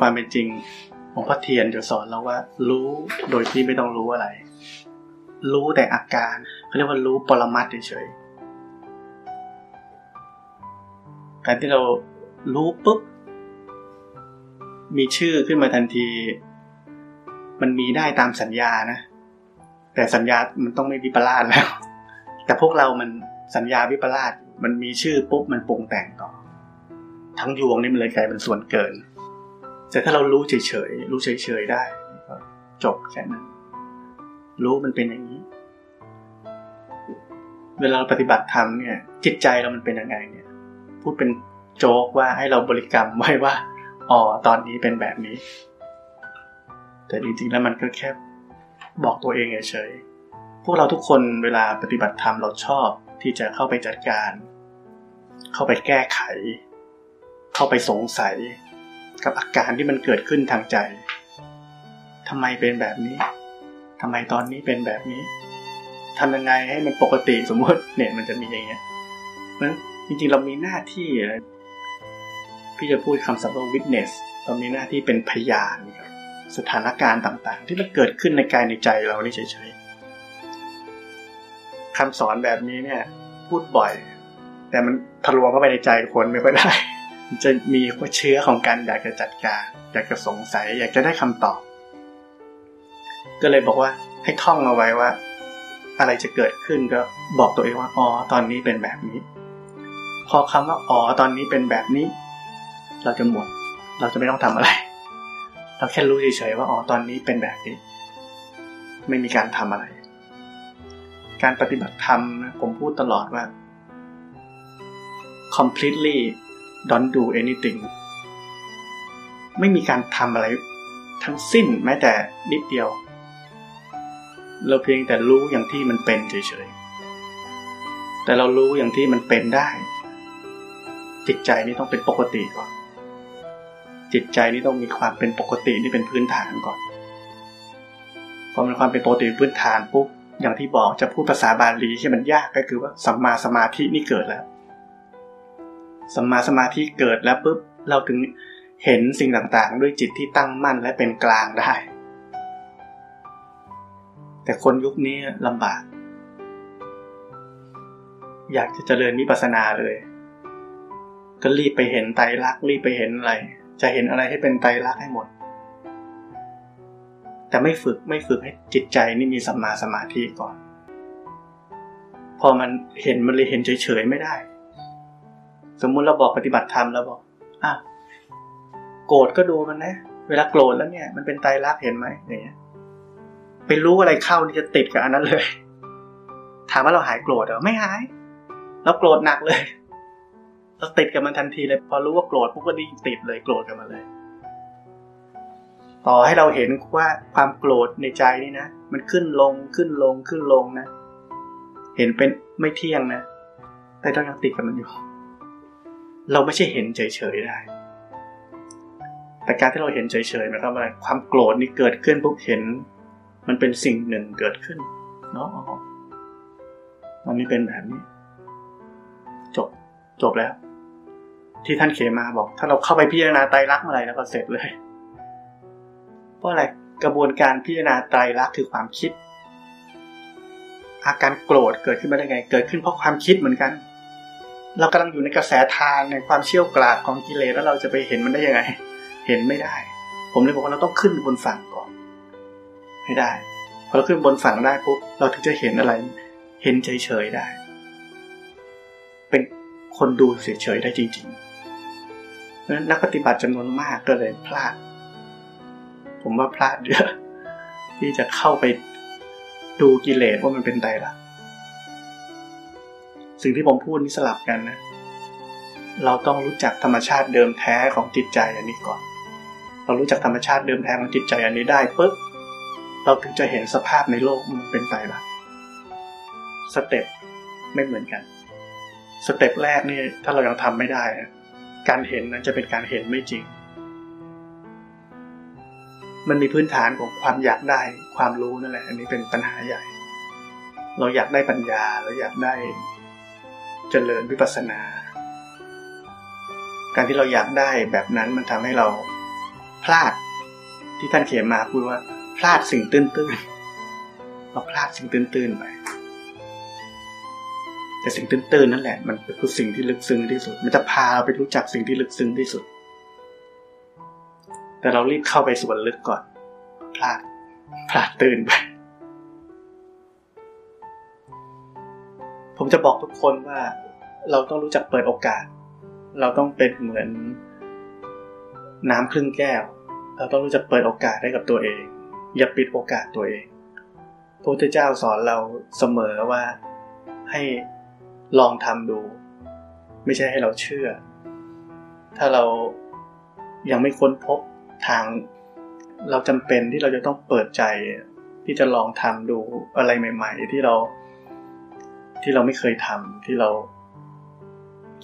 ความเป็นจริงหลวงพ่อเทียนจะสอนเราว่า รู้โดยที่ไม่ต้องรู้อะไร รู้แต่อาการเขาเรียกว่ารู้ปรมัตเฉยๆการที่เรารู้ปุ๊บ มีชื่อขึ้นมาทันที มันมีได้ตามสัญญานะ แต่สัญญามันต้องไม่วิปลาสแล้ว แต่พวกเรามันสัญญาวิปลาสมันมีชื่อปุ๊บมันปรุงแต่งต่อ ทั้งยวงนี่มันเลยกลายเป็นส่วนเกิน แต่ถ้าเรารู้เฉยๆรู้เฉยๆได้ก็จบแค่นั้น รู้มันเป็นอย่างนี้ เวลาเราปฏิบัติธรรมเนี่ย จิตใจเรามันเป็นยังไงเนี่ย พูดเป็นโจ๊กว่าให้เราบริกรรมไว้ว่าอ๋อตอนนี้เป็นแบบนี้ แต่จริงๆแล้วมันก็แค่บอกตัวเองเฉยๆพวกเราทุกคนเวลาปฏิบัติธรรมเราชอบที่จะเข้าไปจัดการ เข้าไปแก้ไข เข้าไปสงสัย กับอาการที่มันเกิดขึ้นทางใจทำไมเป็นแบบนี้ทำไมตอนนี้เป็นแบบนี้ทำยังไงให้มันปกติสมมติเนี่ยมันจะมีอย่างเงี้ยนั้นจริงๆ เรามีหน้าที่พี่จะพูดคำศัพท์ว่า witness เรามีหน้าที่เป็นพยานครับสถานการณ์ต่างๆ ที่มันเกิดขึ้นในกายในใจเรานี่เฉยๆคำสอนแบบนี้เนี่ย พูดบ่อย แต่มันทะลวงเข้าไปในใจคนไม่ค่อยได้ จะมีเชื้อของการอยากจะจัดการอยากจะสงสัย อยากจะได้คำตอบ ก็เลยบอกว่าให้ท่องเอาไว้ว่า อะไรจะเกิดขึ้นก็บอกตัวเองว่าอ๋อตอนนี้เป็นแบบนี้ พอคำว่าอ๋อตอนนี้เป็นแบบนี้ เราจะหมด เราจะไม่ต้องทำอะไร เราแค่รู้เฉยๆว่าอ๋อตอนนี้เป็นแบบนี้ ไม่มีการทำอะไร การปฏิบัติธรรมนะผมพูดตลอดว่า completely don't do anything ไม่มีการทำอะไรทั้งสิ้นแม้แต่นิดเดียว เราเพียงแต่รู้อย่างที่มันเป็นเฉยๆ แต่เรารู้อย่างที่มันเป็นได้ จิตใจนี่ต้องเป็นปกติก่อน จิตใจนี่ต้องมีความเป็นปกตินี่เป็นพื้นฐานก่อน พอมีความเป็นปกติพื้นฐานปุ๊บอย่างที่บอกจะพูดภาษาบาลีที่มันยากก็คือว่าสัมมาสมาธินี่เกิดแล้ว สัมมาสมาธิเกิดแล้วปุ๊บเราถึงเห็นสิ่งต่างๆ ด้วยจิตที่ตั้งมั่นและเป็นกลางได้ แต่คนยุคนี้ลำบาก อยากจะเจริญวิปัสสนาเลย ก็รีบไปเห็นไตรลักษณ์รีบไปเห็นอะไร จะเห็นอะไรให้เป็นไตรลักษณ์ให้หมด แต่ไม่ฝึกไม่ฝึกให้จิตใจนี่มีสัมมาสมาธิก่อน พอมันเห็นมันเลยเห็นเฉยๆไม่ได้ สมมุติเราบอกปฏิบัติธรรมแล้วบอกอะโกรธก็ดูมันนะ เวลาโกรธแล้วเนี่ย มันเป็นไตรลักษณ์เห็นไหมอย่างเงี้ยไปรู้อะไรเข้านี่จะติดกับอันนั้นเลย ถามว่าเราหายโกรธเหรอไม่หายเราโกรธหนักเลยเราติดกับมันทันทีเลย พอรู้ว่าโกรธปุ๊บก็ดีติดเลยโกรธกับมันเลย ต่อให้เราเห็นว่าความโกรธในใจนี่นะมันขึ้นลงขึ้นลงขึ้นลงนะ เห็นเป็นไม่เที่ยงนะ แต่เรายังติดกับมันอยู่ เราไม่ใช่เห็นเฉยๆได้ แต่การที่เราเห็นเฉยๆนะครับอะไรความโกรธนี่เกิดขึ้นปุ๊บเห็น มันเป็นสิ่งหนึ่งเกิดขึ้นเนาะมันนี่เป็นแบบนี้ จบจบแล้ว ที่ท่านเขมาบอก ถ้าเราเข้าไปพิจารณาไตรลักษณ์เมื่อไหร่แล้วก็เสร็จเลย เพราะอะไรกระบวนการพิจารณาไตรลักษณ์คือความคิด อาการโกรธเกิดขึ้นมาได้ไง เกิดขึ้นเพราะความคิดเหมือนกันเเรากำลังอยู่ในกระแสทานในความเชี่ยวกราดของกิเลสแล้วเราจะไปเห็นมันได้ยังไง เห็นไม่ได้ ผมเลยบอกว่าเราต้องขึ้นบนฝั่งก่อนให้ได้พอเราขึ้นบนฝั่งได้ปุ๊บเราถึงจะเห็นอะไร เห็นเฉยๆได้ เป็นคนดูเฉยๆได้จริงๆนั้นนักปฏิบัติจำนวนมากก็เลยพลาด ผมว่าพลาดเยอะที่จะเข้าไปดูกิเลสว่ามันเป็นไตละ สิ่งที่ผมพูดนี่สลับกันนะ เราต้องรู้จักธรรมชาติเดิมแท้ของจิตใจอันนี้ก่อน เรารู้จักธรรมชาติเดิมแท้ของจิตใจอันนี้ได้ปุ๊บเราถึงจะเห็นสภาพในโลกมันเป็นไตละสเต็ปไม่เหมือนกัน สเต็ปแรกนี่ถ้าเรายังทำไม่ได้ การเห็นนั้นจะเป็นการเห็นไม่จริง มันมีพื้นฐานของความอยากได้ความรู้นั่นแหละ อันนี้เป็นปัญหาใหญ่ เราอยากได้ปัญญา เราอยากได้ เจริญวิปัสสนา การที่เราอยากได้แบบนั้นมันทำให้เราพลาดที่ท่านเขียนมาพูดว่า พลาดสิ่งตื้นตื้นเราพลาดสิ่งตื้นตื้นไปแต่สิ่งตื้นตื้นนั่นแหละมันคือสิ่งที่ลึกซึ้งที่สุด มันจะพาเราไปรู้จักสิ่งที่ลึกซึ้งที่สุด แต่เรารีบเข้าไปส่วนลึกก่อน พลาดพลาดตื่นไป ผมจะบอกทุกคนว่าเราต้องรู้จักเปิดโอกาส เราต้องเป็นเหมือนน้ำครึ่งแก้ว เราต้องรู้จักเปิดโอกาสให้กับตัวเอง อย่าปิดโอกาสตัวเอง พระพุทธเจ้าสอนเราเสมอว่าให้ลองทำดู ไม่ใช่ให้เราเชื่อ ถ้าเรายังไม่ค้นพบทางเราจำเป็นที่เราจะต้องเปิดใจที่จะลองทำดูอะไรใหม่ ๆ ที่เรา ที่เราไม่เคยทำที่เรา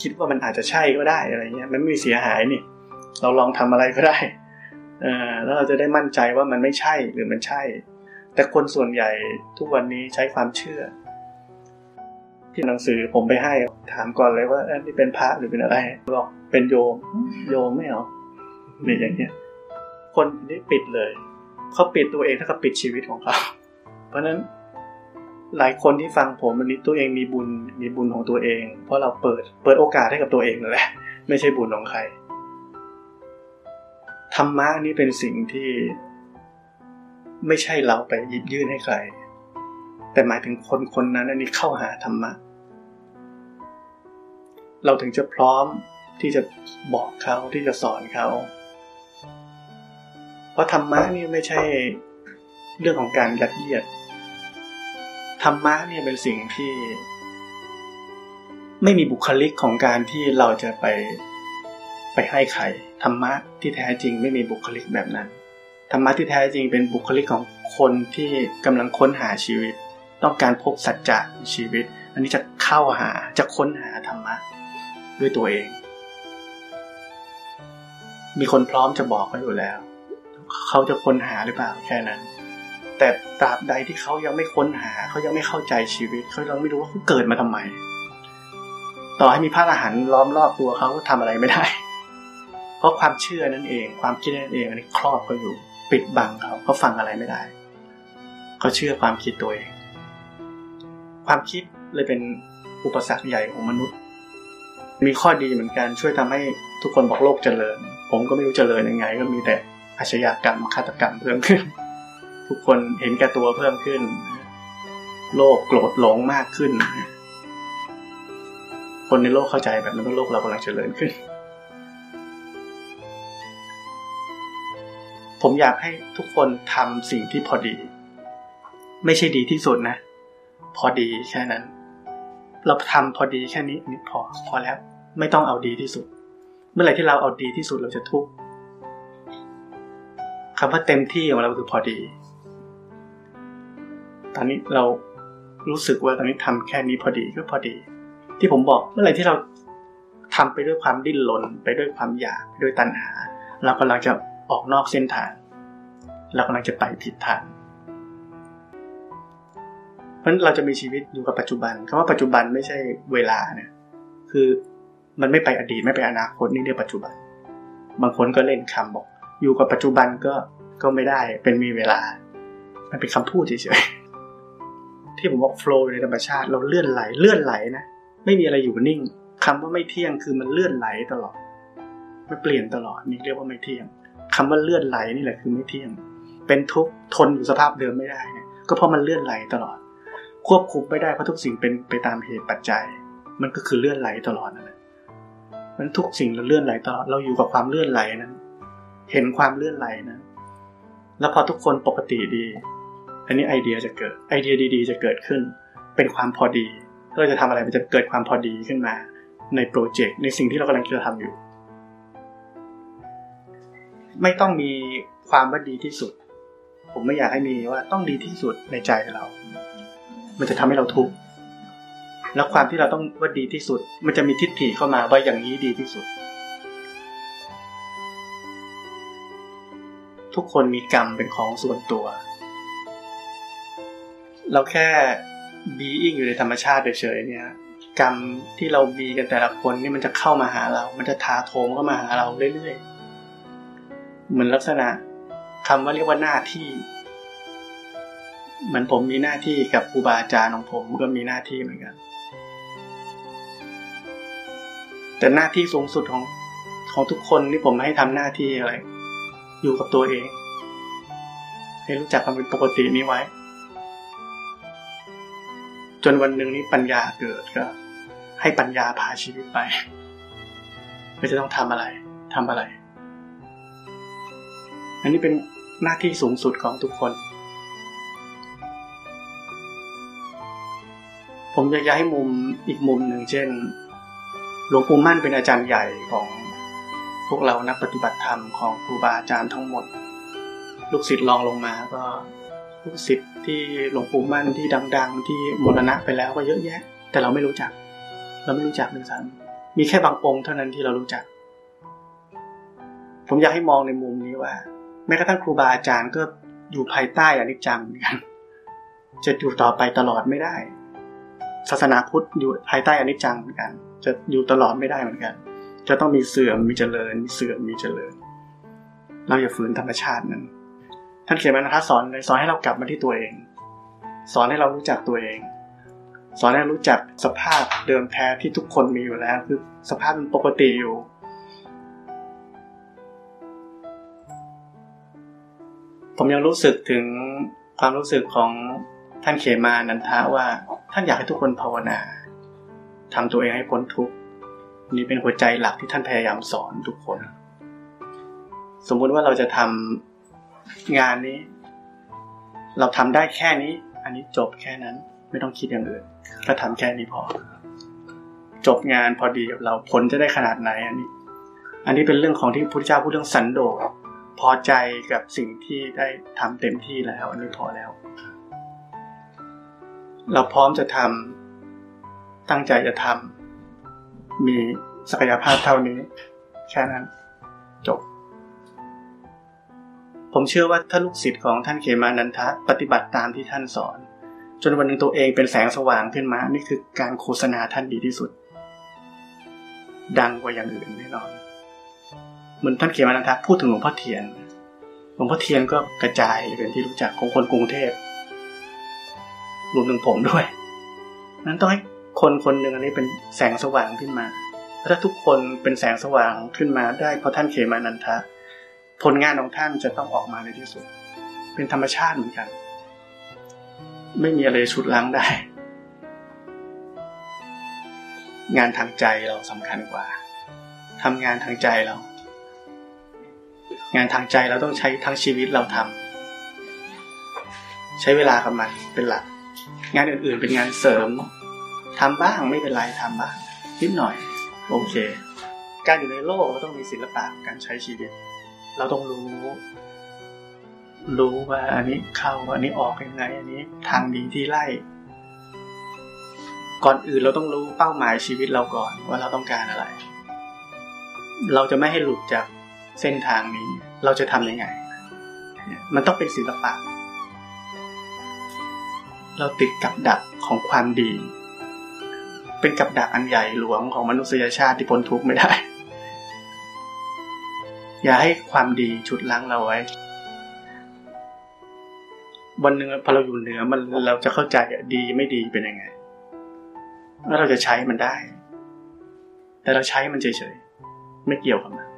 คิดว่ามันอาจจะใช่ก็ได้อะไรเงี้ย มันไม่มีเสียหายนี่ เราลองทำอะไรก็ได้เออแล้วเราจะได้มั่นใจว่ามันไม่ใช่หรือมันใช่ แต่คนส่วนใหญ่ทุกวันนี้ใช้ความเชื่อ ที่หนังสือผมไปให้ถามก่อนเลยว่านี่เป็นพระหรือเป็นอะไรบอกเป็นโยม โยมไม่เอาเนี่ยอย่างเงี้ยคนนี้ปิดเลยเขาปิดตัวเองถ้าเขาปิดชีวิตของเขาเพราะฉะนั้น หลายคนที่ฟังผมวันนี้ตัวเองมีบุญมีบุญของตัวเอง เพราะเราเปิดเปิดโอกาสให้กับตัวเองนั่นแหละ ไม่ใช่บุญของใครธรรมะนี่เป็นสิ่งที่ไม่ใช่เราไปหยิบยื่นให้ใคร แต่หมายถึงคนคนนั้นอันนี้เข้าหาธรรมะ เราถึงจะพร้อมที่จะบอกเขาที่จะสอนเขา เพราะธรรมะนี่ไม่ใช่เรื่องของการยัดเยียด ธรรมะเนี่ยเป็นสิ่งที่ ไม่มีบุคลิกของการที่เราจะไปไปให้ใครธรรมะที่แท้จริงไม่มีบุคลิกแบบนั้นธรรมะที่แท้จริงเป็นบุคลิกของคนที่กำลังค้นหาชีวิต ต้องการพบสัจจะในชีวิต อันนี้จะเข้าหาจะค้นหาธรรมะด้วยตัวเอง มีคนพร้อมจะบอกเขาอยู่แล้ว เขาจะค้นหาหรือเปล่าแค่นั้น แต่ตราบใดที่เขายังไม่ค้นหาเขายังไม่เข้าใจชีวิตเขายังไม่รู้ว่าเขาเกิดมาทำไม ต่อให้มีพระอรหันต์ล้อมรอบตัวเขาก็ทำอะไรไม่ได้ เพราะความเชื่อนั่นเอง ความคิดนั่นเองอันนี้ครอบเขาอยู่ ปิดบังเขาเขาฟังอะไรไม่ได้เขาเชื่อความคิดตัวเอง ความคิดเลยเป็นอุปสรรคใหญ่ของมนุษย์ มีข้อดีเหมือนกันช่วยทำให้ทุกคนบอกโลกเจริญ ผมก็ไม่รู้เจริญยังไง ก็มีแต่อาชญากรรมฆาตกรรมเพิ่มขึ้น ทุกคนเห็นแก่ตัวเพิ่มขึ้น โลภโกรธหลงมากขึ้น คนในโลกเข้าใจแบบนั้นว่าโลกเรากำลังเจริญขึ้น ผมอยากให้ทุกคนทำสิ่งที่พอดี ไม่ใช่ดีที่สุดนะ พอดีแค่นั้น เราทำพอดีแค่นี้นี่พอพอแล้ว ไม่ต้องเอาดีที่สุด เมื่อไหร่ที่เราเอาดีที่สุดเราจะทุกข์คำว่าเต็มที่ของเราคือพอดี ตอนนี้เรารู้สึกว่าตอนนี้ทำแค่นี้พอดีก็พอดี ที่ผมบอกเมื่อไหร่ที่เราทำไปด้วยความดิ้นรนไปด้วยความอยากไปด้วยตัณหา เรากำลังจะออกนอกเส้นทาง เรากำลังจะไปผิดทางราะเราจะมีชีวิตอยู่กับปัจจุบันคำว่าปัจจุบันไม่ใช่เวลาเนี่ยคือมันไม่ไปอดีตไม่ไปอนาคตนี่เรียกปัจจุบัน บางคนก็เล่นคำบอก อยู่กับปัจจุบันก็ก็ไม่ได้เป็นมีเวลา มันเป็นคำพูดเฉยๆ ที่ผมบอกโฟล์ในธรรมชาติเราเลื่อนไหลเลื่อนไหลนะไม่มีอะไรอยู่นิ่งคำว่าไม่เที่ยงคือมันเลื่อนไหลตลอดมันเปลี่ยนตลอดนี่เรียกว่าไม่เที่ยงคำว่าเลื่อนไหลนี่แหละคือไม่เที่ยง เป็นทุกทนอยู่สภาพเดิมไม่ได้เนี่ยก็เพราะมันเลื่อนไหลตลอด ควบคุมไม่ได้เพราะทุกสิ่งเป็นไปตามเหตุปัจจัย มันก็คือเลื่อนไหลตลอดนั่นแหละมันทุกสิ่งเราเลื่อนไหลตลอดเราอยู่กับความเลื่อนไหลนั้น เห็นความเลื่อนไหลนั้นแล้วพอทุกคนปกติดี อันนี้ไอเดียจะเกิดไอเดียดีๆ จะเกิดขึ้น เป็นความพอดีถ้าเราจะทำอะไรมันจะเกิดความพอดีขึ้นมา ในโปรเจกต์ในสิ่งที่เรากำลังจะทำอยู่ ไม่ต้องมีความว่าดีที่สุด ผมไม่อยากให้มีว่าต้องดีที่สุดในใจเรา มันจะทำให้เราทุกข์แล้วความที่เราต้องว่าดีที่สุด มันจะมีทิฏฐิเข้ามาว่าอย่างนี้ดีที่สุด ทุกคนมีกรรมเป็นของส่วนตัว เราแค่บีอิงอยู่ในธรรมชาติเฉยๆเนี่ยกรรมที่เราบีกันแต่ละคนนี่มันจะเข้ามาหาเรา มันจะทาโถมเข้ามาหาเราเรื่อยๆ เหมือนลักษณะคำว่าเรียกว่าหน้าที่ เหมือนผมมีหน้าที่กับครูบาอาจารย์ของผมก็มีหน้าที่เหมือนกัน แต่หน้าที่สูงสุดของของทุกคนที่ผมให้ทำหน้าที่อะไร อยู่กับตัวเอง ให้รู้จักความเป็นปกตินี้ไว้ จนวันหนึ่งนี้ปัญญาเกิดก็ ให้ปัญญาพาชีวิตไปไม่จะต้องทำอะไรทำอะไร อันนี้เป็นหน้าที่สูงสุดของทุกคน ผมจะให้มุมอีกมุมหนึ่งเช่น หลวงปู่มั่นเป็นอาจารย์ใหญ่ของพวกเรานักปฏิบัติธรรมของครูบาอาจารย์ทั้งหมด ลูกศิษย์ลองลงมาก็ ลูกศิษย์ที่หลวงปู่มั่นที่ดัง ๆ ที่มรณะไปแล้วก็เยอะแยะ แต่เราไม่รู้จัก เราไม่รู้จักเลยซ้ำมีแค่บางองค์เท่านั้นที่เรารู้จัก ผมอยากให้มองในมุมนี้ว่า แม้กระทั่งครูบาอาจารย์ก็อยู่ภายใต้อนิจจังเหมือนกันจะอยู่ต่อไปตลอดไม่ได้ ศาสนาพุทธอยู่ภายใต้อนิจจังเหมือนกัน จะอยู่ตลอดไม่ได้เหมือนกัน จะต้องมีเสื่อมมีเจริญ มีเสื่อมมีเจริญ เราอย่าฝืนธรรมชาตินั้น ท่านเขียนมานะครับสอนเลยสอนให้เรากลับมาที่ตัวเอง สอนให้เรารู้จักตัวเอง สอนให้รู้จักสภาพเดิมแท้ที่ทุกคนมีอยู่แล้ว คือสภาพมันปกติอยู่ผมยังรู้สึกถึงความรู้สึกของท่านเขมานันทะว่าท่านอยากให้ทุกคนภาวนาทำตัวเองให้พ้นทุกข์นี่เป็นหัวใจหลักที่ท่านพยายามสอนทุกคน สมมุติว่าเราจะทำ งานนี้ เราทำได้แค่นี้ อันนี้จบแค่นั้น ไม่ต้องคิดอย่างอื่นก็ทำแค่นี้พอ จบงานพอดีเราผลจะได้ขนาดไหนอันนี้ อันนี้เป็นเรื่องของที่พระพุทธเจ้าพูดเรื่องสันโดษพอใจกับสิ่งที่ได้ทำเต็มที่แล้ว อันนี้พอแล้ว เราพร้อมจะทำตั้งใจจะทำมีศักยภาพเท่านี้ แค่นั้น ผมเชื่อว่าถ้าลูกศิษย์ของท่านเขมานันทะปฏิบัติตามที่ท่านสอน จนวันหนึ่งตัวเองเป็นแสงสว่างขึ้นมา นี่คือการโฆษณาท่านดีที่สุด ดังกว่าอย่างอื่นแน่นอน เหมือนท่านเขมานันทะพูดถึงหลวงพ่อเทียน หลวงพ่อเทียนก็กระจายเป็นที่รู้จักของคนกรุงเทพรวมถึงผมด้วย นั้นต้องให้คนคนหนึ่งอันนี้เป็นแสงสว่างขึ้นมา ถ้าทุกคนเป็นแสงสว่างขึ้นมาได้เพราะท่านเขมานันทะ ผลงานของท่านจะต้องออกมาในที่สุด เป็นธรรมชาติเหมือนกัน ไม่มีอะไรชุดล้างได้ งานทางใจเราสำคัญกว่าทำงานทางใจเรา งานทางใจเราต้องใช้ทั้งชีวิตเราทำใช้เวลากับมันเป็นหลัก งานอื่นๆเป็นงานเสริมทำบ้างไม่เป็นไรทำบ้างนิดหน่อย โอเค การอยู่ในโลกเราต้องมีศิลปะการใช้ชีวิต เราต้องรู้ รู้ว่าอันนี้เข้าอันนี้ออกยังไง อันนี้ทางดีที่ไล่ ก่อนอื่นเราต้องรู้เป้าหมายชีวิตเราก่อนว่าเราต้องการอะไร เราจะไม่ให้หลุดจากเส้นทางนี้ เราจะทำยังไง มันต้องเป็นศิลปะ เราติดกับดักของความดี เป็นกับดักอันใหญ่หลวงของมนุษยชาติที่พ้นทุกข์ไม่ได้ อย่าให้ความดีฉุดล้างเราไว้ วันหนึ่งพอเราอยู่เหนือมันเราจะเข้าใจดีไม่ดีเป็นยังไงแล้วเราจะใช้มันได้ แต่เราใช้มันเฉยๆไม่เกี่ยวกับมัน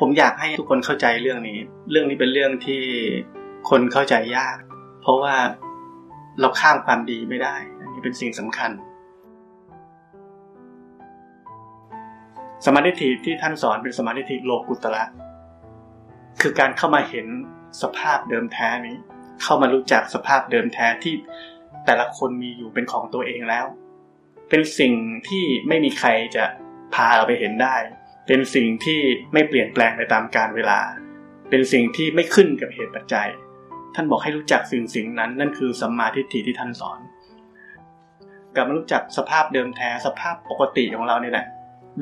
ผมอยากให้ทุกคนเข้าใจเรื่องนี้ เรื่องนี้เป็นเรื่องที่คนเข้าใจยาก เพราะว่าเราข้ามความดีไม่ได้ อันนี้เป็นสิ่งสำคัญ สมาธิที่ท่านสอนเป็นสมาธิโลกุตระคือการเข้ามาเห็นสภาพเดิมแท้นี้ เข้ามารู้จักสภาพเดิมแท้ที่แต่ละคนมีอยู่เป็นของตัวเองแล้ว เป็นสิ่งที่ไม่มีใครจะพาเราไปเห็นได้ เป็นสิ่งที่ไม่เปลี่ยนแปลงไปตามกาลเวลา เป็นสิ่งที่ไม่ขึ้นกับเหตุปัจจัย ท่านบอกให้รู้จักสิ่งสิ่งนั้น นั่นคือสัมมาทิฏฐิที่ท่านสอน กลับมารู้จักสภาพเดิมแท้สภาพปกติของเราเนี่ยแหละ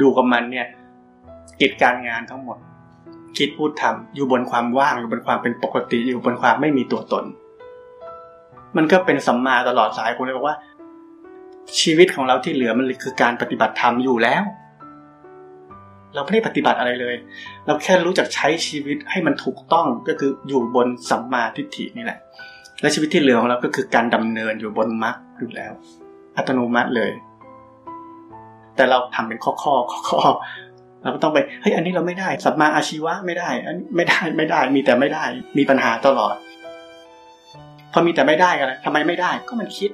ดูกับมันเนี่ยกิจการงานทั้งหมด คิดพูดทำอยู่บนความว่างอยู่บนความเป็นปกติอยู่บนความไม่มีตัวตน มันก็เป็นสัมมาตลอดสายผมเลยบอกว่า ชีวิตของเราที่เหลือมันคือการปฏิบัติธรรมอยู่แล้ว เราไม่ได้ปฏิบัติอะไรเลย เราแค่รู้จักใช้ชีวิตให้มันถูกต้องก็คืออยู่บนสัมมาทิฏฐินี่แหละ และชีวิตที่เหลือของเราก็คือการดำเนินอยู่บนมรรคอยู่แล้ว อัตโนมัติเลย แต่เราทำเป็นข้อข้อข้อเราก็ต้องไปเฮ้ยอันนี้เราไม่ได้ สัมมาอาชีวะไม่ได้อันไม่ได้ไม่ได้ มีแต่ไม่ได้ มีปัญหาตลอด พอมีแต่ไม่ได้กันทำไมไม่ได้ ก็มันคิด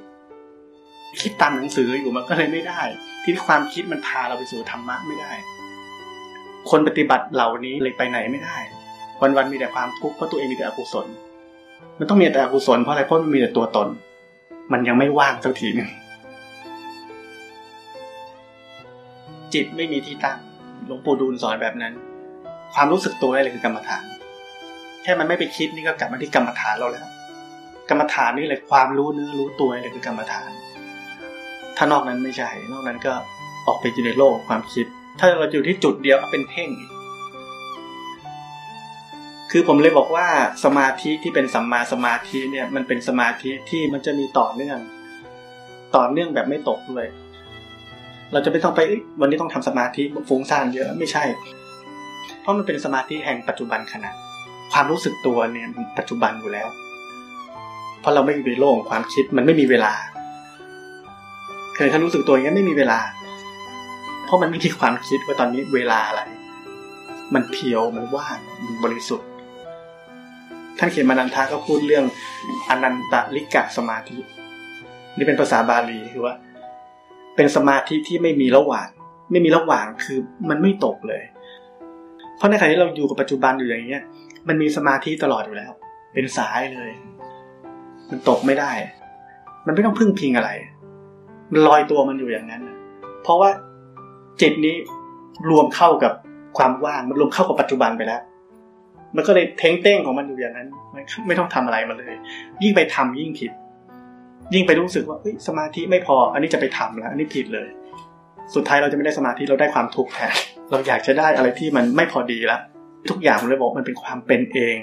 คิดตามหนังสืออยู่มันก็เลยไม่ได้ ที่ความคิดมันพาเราไปสู่ธรรมะไม่ได้ คนปฏิบัติเหล่านี้เลยไปไหนไม่ได้ วันๆมีแต่ความทุกข์เพราะตัวเองมีแต่อกุศล มันต้องมีแต่อกุศลเพราะอะไรเพราะมันมีแต่ตัวตน มันยังไม่ว่างสักทีหนึ่ง จิตไม่มีที่ตั้งหลวงปู่ดูลสอนแบบนั้น ความรู้สึกตัวนี่เลยคือกรรมฐาน แค่มันไม่ไปคิดนี่ก็กลับมาที่กรรมฐานเราแล้ว กรรมฐานนี่เลยความรู้เนื้อรู้ตัวนี่เลยคือกรรมฐาน ถ้านอกนั้นไม่ใช่ นอกนั้นก็ออกไปอยู่ในโลกความคิด ถ้าเราอยู่ที่จุดเดียวก็เป็นเพ่งคือผมเลยบอกว่าสมาธิที่เป็นสัมมาสมาธิเนี่ยมันเป็นสมาธิที่มันจะมีต่อเนื่อง ต่อเนื่องแบบไม่ตกด้วย เราจะไม่ต้องไปวันนี้ต้องทำสมาธิฟุ้งซ่านเยอะไม่ใช่ เพราะมันเป็นสมาธิแห่งปัจจุบันขณะความรู้สึกตัวเนี่ยปัจจุบันอยู่แล้ว เพราะเราไม่มีโลกของความคิดมันไม่มีเวลาเคยถ้ารู้สึกตัวอย่างนี้ไม่มีเวลา เพราะมันไม่มีความคิดว่าตอนนี้เวลาอะไร มันเพียวมันว่างมันบริสุทธิ์ท่านเขียนมานันทาก็พูดเรื่องอนันตลิกะสมาธิ นี่เป็นภาษาบาลีคือว่า เป็นสมาธิที่ไม่มีระหว่าง ไม่มีระหว่างคือมันไม่ตกเลย เพราะในขณะที่เราอยู่กับปัจจุบันอยู่อย่างเงี้ย มันมีสมาธิตลอดอยู่แล้ว เป็นสายเลย มันตกไม่ได้ มันไม่ต้องพึ่งพิงอะไร มันลอยตัวมันอยู่อย่างนั้นเพราะว่าจิตนี้รวมเข้ากับความว่าง มันรวมเข้ากับปัจจุบันไปแล้ว มันก็เลยเท้งเต้งของมันอยู่อย่างนั้นไม่ต้องทำอะไรมาเลย ยิ่งไปทำยิ่งผิด ยิ่งไปรู้สึกว่าสมาธิไม่พอ อันนี้จะไปทำแล้วอันนี้ผิดเลย สุดท้ายเราจะไม่ได้สมาธิเราได้ความทุกข์แทนเราอยากจะได้อะไรที่มันไม่พอดีละทุกอย่างผมเลยบอกมันเป็นความเป็นเอง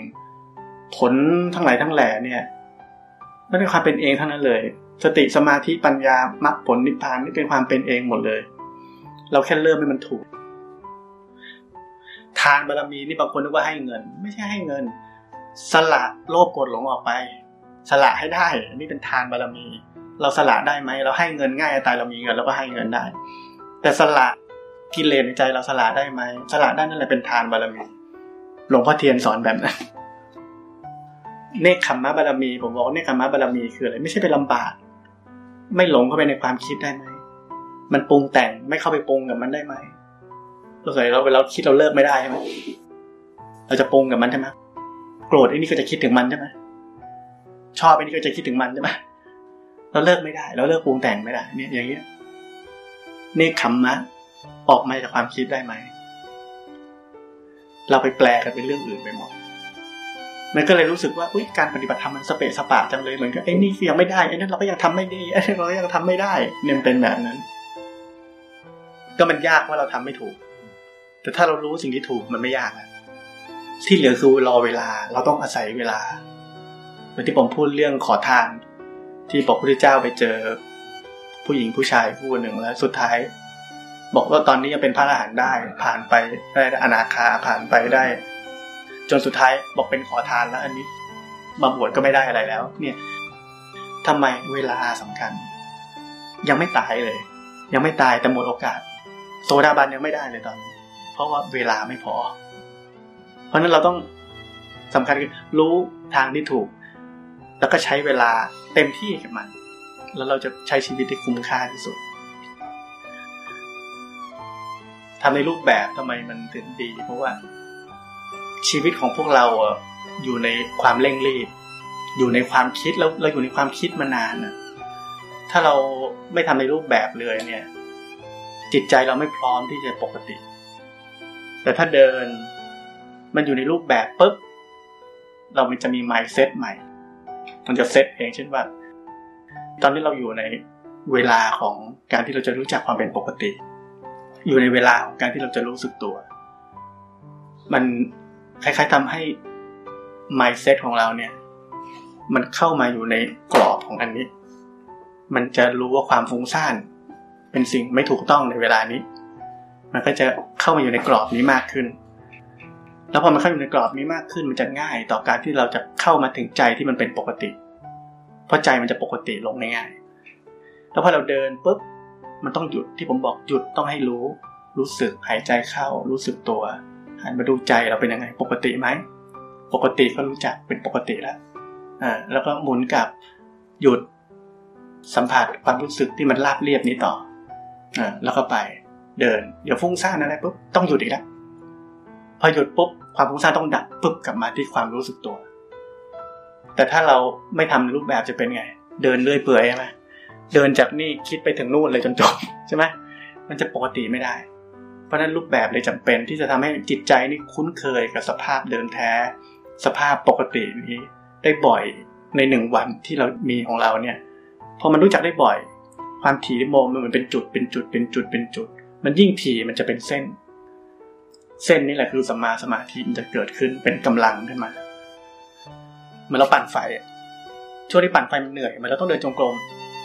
ผลทั้งหลายทั้งแหล่เนี่ยมันเป็นความเป็นเองทั้งนั้นเลย สติสมาธิปัญญามรรคผลนิพพานนี่เป็นความเป็นเองหมดเลย เราแค่เริ่มให้มันถูก ทานบารมีนี่บางคนนึกว่าให้เงิน ไม่ใช่ให้เงิน สละโลภโกรธหลงออกไป สละให้ได้ นี่เป็นทานบารมี เราสละได้ไหม เราให้เงินง่ายตายเรามีเงินเราก็ให้เงินได้ แต่สละกิเลสในใจเราสละได้ไหมสละได้นั่นแหละเป็นทานบารมี หลวงพ่อเทียนสอนแบบนั้นเนคขมมะบารมี ผมบอกเนคขมมะบารมีคืออะไรไม่ใช่ไปลำบาก ไม่หลงเข้าไปในความคิดได้ไหมมันปรุงแต่งไม่เข้าไปปรุงกับมันได้ไหมเราเคยเราเราคิดเราเลิกไม่ได้ใช่ไหมเราจะปรุงกับมันใช่ไหมโกรธไอ้นี่ก็จะคิดถึงมันใช่ไหม ชอบไอ้นี่ก็จะคิดถึงมันใช่ไหมเราเลิกไม่ได้ เราเลิกปรุงแต่งไม่ได้ เนี่ยอย่างเงี้ยเนคขมมะ ออกมาจากความคิดได้ไหม เราไปแปลกันเป็นเรื่องอื่นไปหมด มันก็เลยรู้สึกว่าอุ้ยการปฏิบัติธรรมมันสเปะสปะจังเลยเหมือนกับไอ้นี่ยังไม่ได้ไอ้นั่นเราก็ยังทำไม่ดีไอ้นั่นเรายังทำไม่ได้เนี่ยเป็นแบบนั้น ก็มันยากว่าเราทำไม่ถูก แต่ถ้าเรารู้สิ่งที่ถูกมันไม่ยากที่เหลือคือรอเวลา เราต้องอาศัยเวลา เหมือนที่ผมพูดเรื่องขอทาน ที่บอกพระพุทธเจ้าไปเจอ ผู้หญิงผู้ชายผู้หนึ่งแล้วสุดท้าย บอกว่าตอนนี้ยังเป็นพระอรหันต์ได้ ผ่านไปได้อนาคาผ่านไปได้ จนสุดท้ายบอกเป็นขอทานแล้ว อันนี้มาบวชก็ไม่ได้อะไรแล้ว เนี่ยทำไมเวลาสำคัญ ยังไม่ตายเลย ยังไม่ตายแต่หมดโอกาส โซดาบันยังไม่ได้เลยตอนนี้เพราะว่าเวลาไม่พอ เพราะนั้นเราต้องสำคัญคือรู้ทางที่ถูก แล้วก็ใช้เวลาเต็มที่กับมัน แล้วเราจะใช้ชีวิตที่คุ้มค่าที่สุดทำในรูปแบบทำไมมันถึงดี เพราะว่า ชีวิตของพวกเราอยู่ในความเร่งรีบ อยู่ในความคิดแล้วเราอยู่ในความคิดมานานนะถ้าเราไม่ทำในรูปแบบเลยเนี่ย จิตใจเราไม่พร้อมที่จะปกติ แต่ถ้าเดินมันอยู่ในรูปแบบปุ๊บเรามันจะมี mindset ใหม่ มันจะเซตเองเช่นว่า ตอนนี้เราอยู่ในเวลาของการที่เราจะรู้จักความเป็นปกติ อยู่ในเวลาของการที่เราจะรู้สึกตัว มันคล้ายๆทำให้ mindset ของเราเนี่ย มันเข้ามาอยู่ในกรอบของอันนี้ มันจะรู้ว่าความฟุ้งซ่าน เป็นสิ่งไม่ถูกต้องในเวลานี้ มันก็จะเข้ามาอยู่ในกรอบนี้มากขึ้น แล้วพอมันเข้าอยู่ในกรอบนี้มากขึ้นมันจะง่ายต่อการที่เราจะเข้ามาถึงใจที่มันเป็นปกติ เพราะใจมันจะปกติลงง่ายแล้วพอเราเดินปุ๊บมันต้องหยุดที่ผมบอกหยุดต้องให้รู้ รู้สึกหายใจเข้า รู้สึกตัวหันมาดูใจเราเป็นยังไง ปกติไหมปกติก็รู้จักเป็นปกติแล้วอ่าแล้วก็หมุนกลับหยุดสัมผัสความรู้สึกที่มันราบเรียบนี้ต่ออ่าแล้วก็ไปเดิน เดี๋ยวฟุ้งซ่านอะไรปุ๊บต้องหยุดอีกแล้ว พอหยุดปุ๊บความฟุ้งซ่านต้องดับปุ๊บกลับมาที่ความรู้สึกตัว แต่ถ้าเราไม่ทำรูปแบบจะเป็นไง เดินเรื่อยเปื่อยใช่ไหมเดินจากนี่คิดไปถึงนู่นเลยจนจบใช่ไหมมันจะปกติไม่ได้ เพราะนั้นรูปแบบเลยจำเป็นที่จะทำให้จิตใจนี่คุ้นเคยกับสภาพเดินแท้ สภาพปกตินี้ ได้บ่อยในหนึ่งวันที่เรามีของเราเนี่ยพอมันรู้จักได้บ่อย ความถี่ที่มองมันเหมือนเป็นจุดเป็นจุดเป็นจุดเป็นจุด มันยิ่งถี่มันจะเป็นเส้น เส้นนี่แหละคือสัมมาสมาธิมันจะเกิดขึ้นเป็นกำลังขึ้นมาเหมือนเราปั่นไฟช่วงที่ปั่นไฟมันเหนื่อยมันเราต้องเดินจงกรม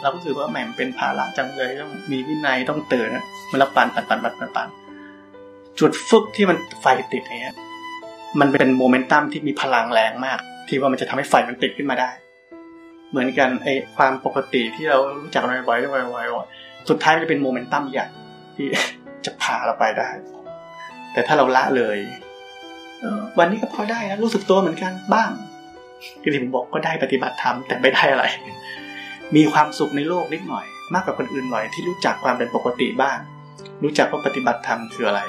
เราก็รู้สึกว่าแหมเป็นภาระจังเลยต้องมีวินัยต้องเตื่นมันเราปั่นปั่นปั่นปั่นปั่นปั่นจุดฟึกที่มันไฟติดเงี้ยมันเป็นโมเมนตัมที่มีพลังแรงมาก ที่ว่ามันจะทำให้ไฟมันติดขึ้นมาได้ เหมือนกันไอ้ความปกติที่เรารู้จักบ่อยๆบ่อยๆสุดท้ายมันจะเป็นโมเมนตัมใหญ่ที่จะพาเราไปได้ แต่ถ้าเราละเลยวันนี้ก็พอได้นะรู้สึกตัวเหมือนกันบ้างที่ผมบอกก็ได้ปฏิบัติธรรมแต่ไม่ได้อะไร มีความสุขในโลกนิดหน่อย มากกว่าคนอื่นหน่อยที่รู้จักความเป็นปกติบ้าง รู้จักว่าปฏิบัติธรรมคืออะไร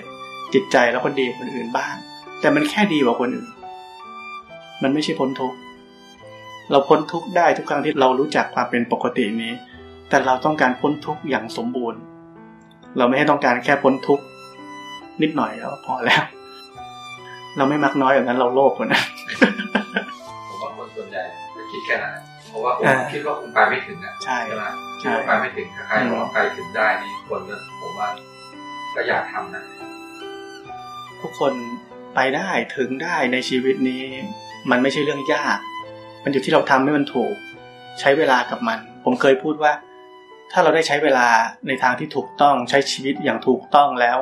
จิตใจแล้วคนดีคนอื่นบ้าง แต่มันแค่ดีกว่าคนอื่น มันไม่ใช่พ้นทุกข์เราพ้นทุกข์ได้ทุกครั้งที่เรารู้จักความเป็นปกตินี้ แต่เราต้องการพ้นทุกข์อย่างสมบูรณ์ เราไม่ให้ต้องการแค่พ้นทุกข์ นิดหน่อยแล้วพอแล้ว เราไม่มักน้อยอย่างนั้นเราโลภกว่านะผมว่าคนส่วนใหญ่จะคิดแค่นั้นเพราะว่าผมคิดว่าคุณไปไม่ถึงอะใช่ไหมคิดว่าไปไม่ถึงถ้าใครบอกไปถึงได้นี่คนก็ผมว่าก็อยากทำนะทุกคนไปได้ถึงได้ในชีวิตนี้ มันไม่ใช่เรื่องยาก มันอยู่ที่เราทำให้มันถูก ใช้เวลากับมัน ผมเคยพูดว่า ถ้าเราได้ใช้เวลาในทางที่ถูกต้องใช้ชีวิตอย่างถูกต้องแล้ว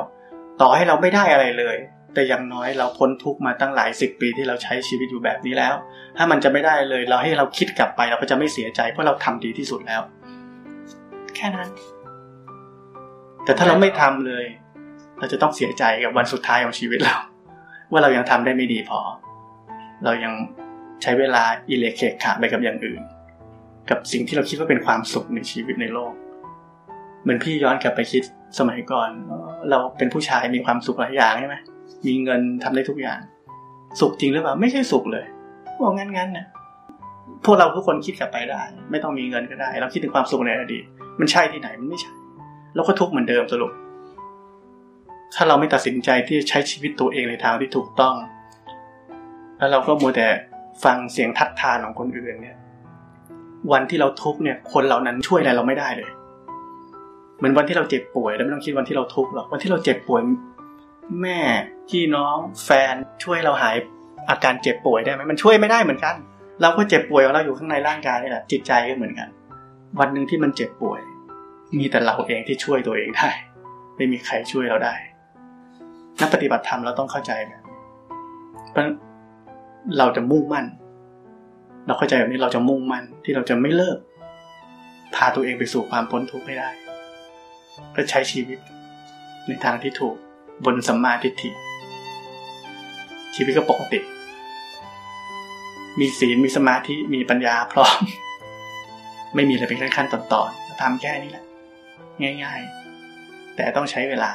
ต่อให้เราไม่ได้อะไรเลย แต่อย่างน้อยเราพ้นทุกมาตั้งหลายสิบปีที่เราใช้ชีวิตอยู่แบบนี้แล้ว ถ้ามันจะไม่ได้เลย เราให้เราคิดกลับไปเราก็จะไม่เสียใจเพราะเราทำดีที่สุดแล้ว แค่นั้น แต่ถ้าเราไม่ทำเลย เราจะต้องเสียใจกับวันสุดท้ายของชีวิตเรา ว่าเรายังทำได้ไม่ดีพอ เรายังใช้เวลาอิเลเคขาไปกับอย่างอื่น กับสิ่งที่เราคิดว่าเป็นความสุขในชีวิตในโลก เหมือนพี่ย้อนกลับไปคิดสมัยก่อน เราเป็นผู้ชายมีความสุขหลายอย่างใช่ไหมมีเงินทำได้ทุกอย่าง สุขจริงหรือเปล่า ไม่ใช่สุขเลยบอกงั้นๆนะพวกเราทุกคนคิดกลับไปได้ ไม่ต้องมีเงินก็ได้ เราคิดถึงความสุขในอดีตมันใช่ที่ไหนมันไม่ใช่เราก็ทุกข์เหมือนเดิมสรุปถ้าเราไม่ตัดสินใจที่จะใช้ชีวิตตัวเองในทางที่ถูกต้อง แล้วเราก็มัวแต่ฟังเสียงทัดทานของคนอื่นเนี่ย วันที่เราทุกเนี่ย คนเหล่านั้นช่วยอะไรเราไม่ได้เลย เหมือนวันที่เราเจ็บป่วยแล้วไม่ต้องคิดวันที่เราทุกข์หรอกวันที่เราเจ็บป่วย แม่พี่น้องแฟนช่วยเราหายอาการเจ็บป่วยได้ไหมมันช่วยไม่ได้เหมือนกัน เราก็เจ็บป่วยเราอยู่ข้างในร่างกายนี่แหละจิตใจก็เหมือนกัน วันหนึ่งที่มันเจ็บป่วย มีแต่เราเองที่ช่วยตัวเองได้ ไม่มีใครช่วยเราได้นักปฏิบัติธรรมเราต้องเข้าใจแบบเราเราจะมุ่งมั่น เราเข้าใจแบบนี้เราจะมุ่งมั่นที่เราจะไม่เลิกพาตัวเองไปสู่ความพ้นทุกข์ให้ได้ เพื่อใช้ชีวิต ในทางที่ถูกบนสัมมาทิฏฐิ ชีวิตก็ปกติ มีศีลมีสมาธิมีปัญญาพร้อม ไม่มีอะไรเป็นขั้นขั้นตอนตอนทำแค่นี้แหละ ง่าย ๆ แต่ต้องใช้เวลา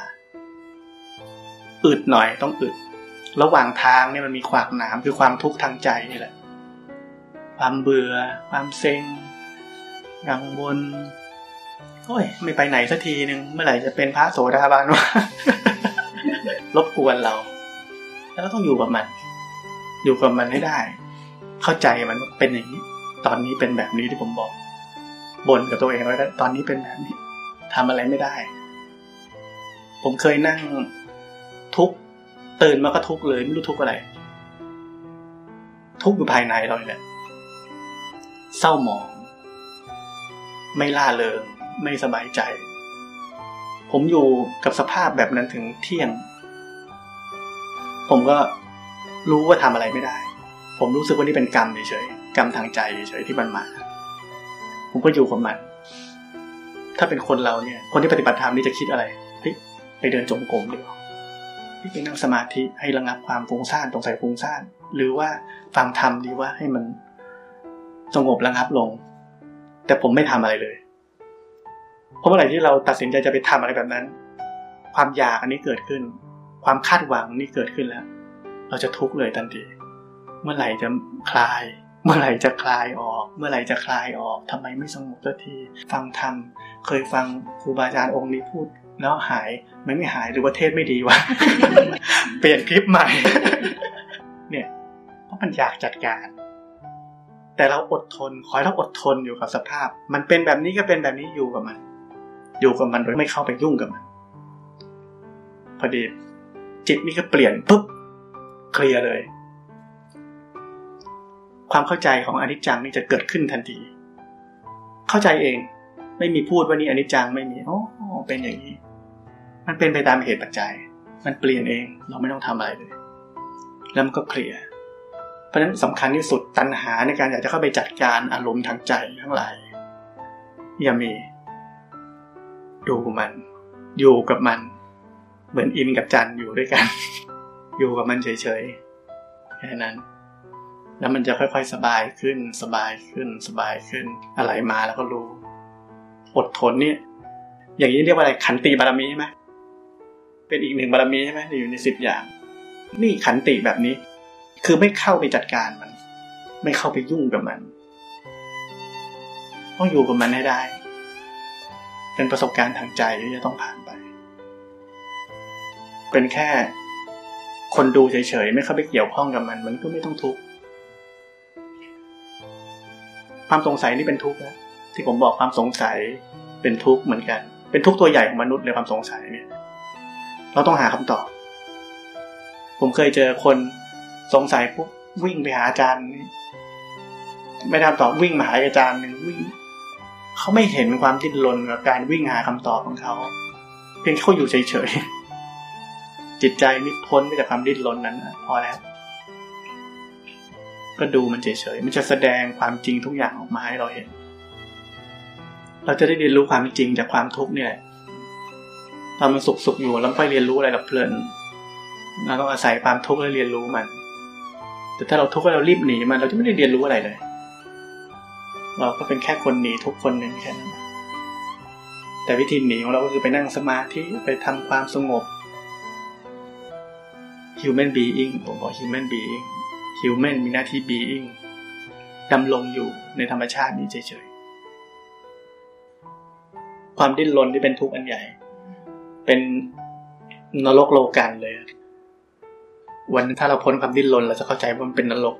อึดหน่อยต้องอึด ระหว่างทางเนี่ยมันมีขวากหนามคือความทุกข์ทางใจนี่แหละ ความเบื่อ ความเซ็งกังวล โอ้ย ไม่ไปไหนสักทีหนึ่งเมื่อไหร่จะเป็นพระโสดาบันวะรบกวนเรา แล้วก็ต้องอยู่กับมัน อยู่กับมันให้ได้ เข้าใจมันเป็นอย่างนี้ ตอนนี้เป็นแบบนี้ที่ผมบอกบ่นกับตัวเองไว้แล้วตอนนี้เป็นแบบนี้ทำอะไรไม่ได้ ผมเคยนั่งทุกตื่นมาก็ทุกเลยไม่รู้ทุกอะไร ทุกอยู่ภายในเราเนี่ยเศร้าหมอง ไม่ล่าเริง ไม่สบายใจ ผมอยู่กับสภาพแบบนั้นถึงเที่ยง ผมก็รู้ว่าทำอะไรไม่ได้ ผมรู้สึกว่านี่เป็นกรรมเฉยๆกรรมทางใจเฉยๆที่มันมา ผมก็อยู่กับมันถ้าเป็นคนเราเนี่ย คนที่ปฏิบัติธรรมนี่จะคิดอะไรเฮ้ยไปเดินจงกรมดีกว่าไปนั่งสมาธิให้ระงับความฟุ้งซ่านตรงใส่ฟุ้งซ่านหรือว่าฟังธรรมดีว่าให้มันสงบระงับลง แต่ผมไม่ทำอะไรเลย เพราะเมื่อไหร่ที่เราตัดสินใจจะไปทำอะไรแบบนั้น ความอยากอันนี้เกิดขึ้น ความคาดหวังนี่เกิดขึ้นแล้ว เราจะทุกข์เลยทันทีเมื่อไหร่จะคลาย เมื่อไหร่จะคลายออก เมื่อไหร่จะคลายออกทำไมไม่สงบสักที ฟังธรรมเคยฟังครูบาอาจารย์องค์นี้พูด แล้วหายไม่ไม่หายหรือว่าเทศไม่ดีวะเปลี่ยนคลิปใหม่ เนี่ยเพราะมันอยากจัดการแต่เราอดทน ขอให้เราอดทนอยู่กับสภาพ มันเป็นแบบนี้ก็เป็นแบบนี้อยู่กับมัน อยู่กับมันโดยไม่เข้าไปยุ่งกับมัน พอดีจิตนี่ก็เปลี่ยนปุ๊บเคลียร์เลย ความเข้าใจของอนิจจังนี่จะเกิดขึ้นทันที เข้าใจเองไม่มีพูดว่านี่อนิจจังไม่มีโอ้เป็นอย่างนี้ มันเป็นไปตามเหตุปัจจัย มันเปลี่ยนเองเราไม่ต้องทำอะไรเลย แล้วมันก็เคลียร์เพราะนั้นสำคัญที่สุดตัณหาในการอยากจะเข้าไปจัดการอารมณ์ทางใจทั้งหลายอย่ามี ดูมัน อยู่กับมัน เหมือนอินกับจันอยู่ด้วยกัน อยู่กับมันเฉยๆแค่นั้น แล้วมันจะค่อยๆสบายขึ้น สบายขึ้น สบายขึ้น อะไรมาแล้วก็รู้ อดทนเนี่ย อย่างนี้เรียกว่าอะไรขันติบารมีใช่ไหมเป็นอีกหนึ่งบารมีใช่ไหมอยู่ในสิบอย่าง นี่ขันติแบบนี้ คือไม่เข้าไปจัดการมัน ไม่เข้าไปยุ่งกับมัน ต้องอยู่กับมันให้ได้ เป็นประสบการณ์ทางใจที่จะต้องผ่านไป เป็นแค่คนดูเฉยๆ ไม่เข้าไปเกี่ยวข้องกับมัน มันก็ไม่ต้องทุกข์ความสงสัยนี่เป็นทุกข์นะที่ผมบอกความสงสัยเป็นทุกข์เหมือนกัน เป็นทุกข์ตัวใหญ่ของมนุษย์ในความสงสัยเนี่ย เราต้องหาคำตอบ ผมเคยเจอคนสงสัยปุ๊บวิ่งไปหาอาจารย์นี่ไม่ทำตอบวิ่งมาหาอาจารย์หนึ่งวิ่ง เขาไม่เห็นความดิ้นรนกับการวิ่งหาคำตอบของเขาเพียงเขาอยู่เฉยๆจิตใจนี่พ้นไปจากความดิ้นรนนั้นพอแล้ว ก็ดูมันเฉยๆมันจะแสดงความจริงทุกอย่างออกมาให้เราเห็น เราจะได้เรียนรู้ความจริงจากความทุกข์เนี่ยตอนมันสุขๆอยู่แล้วค่อยเรียนรู้อะไรกับเพลินเราต้องอาศัยความทุกข์แล้วเรียนรู้มัน แต่ถ้าเราทุกข์แล้วเรารีบหนีมันเราจะไม่ได้เรียนรู้อะไรเลย เราก็เป็นแค่คนหนีทุกคนหนึ่งแค่นั้นแต่วิธีหนีของเราก็คือไปนั่งสมาธิไปทำความสงบ human being ผมบอก human being human มีหน้าที่ being ดำรงอยู่ในธรรมชาตินี้เฉยๆ ความดิ้นรนที่เป็นทุกข์อันใหญ่ เป็นนรกโลกันเลย วันถ้าเราพ้นความดิ้นรนเราจะเข้าใจว่ามันเป็นนรก